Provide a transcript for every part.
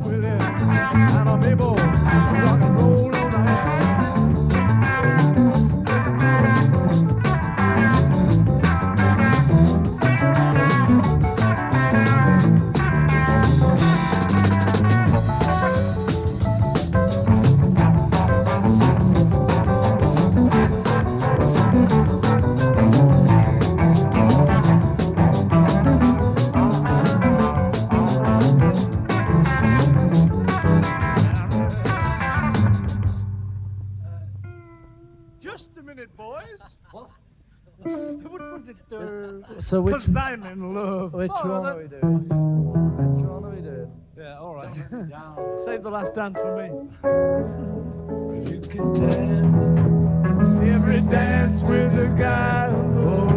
with it. And I'm able Just a minute, boys. What? what was it? Uh, So which Cause I'm in love. which Oh, one that- are we doing? Which one are we doing? Yeah, all right. Save the last dance for me. You can dance. Every dance with a guy holding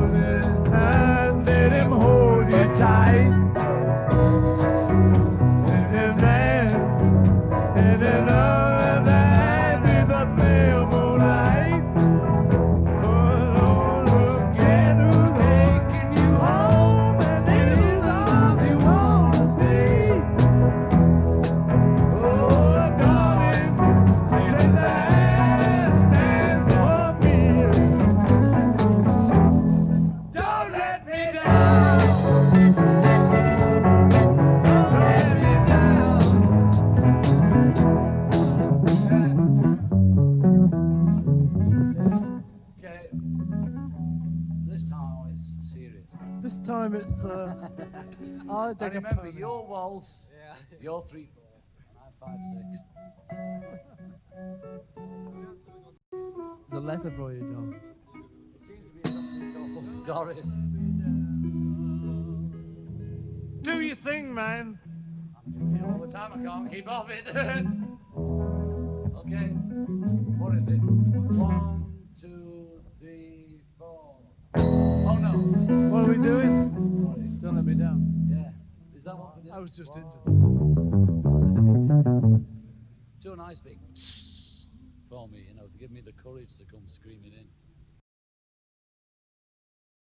This time it's uh, I And take remember, permanent- your waltz, Yeah. your three four, and I five six. There's a letter for you, John. Seems to be something Doris. Do your thing, man. I'm doing it all the time. I can't keep off it. okay. What is it? One, two, three, four. No. What are we doing? Sorry. Don't let me down. Yeah. Is that what? I was just into. Do a nice big for me, you know, to give me the courage to come screaming in.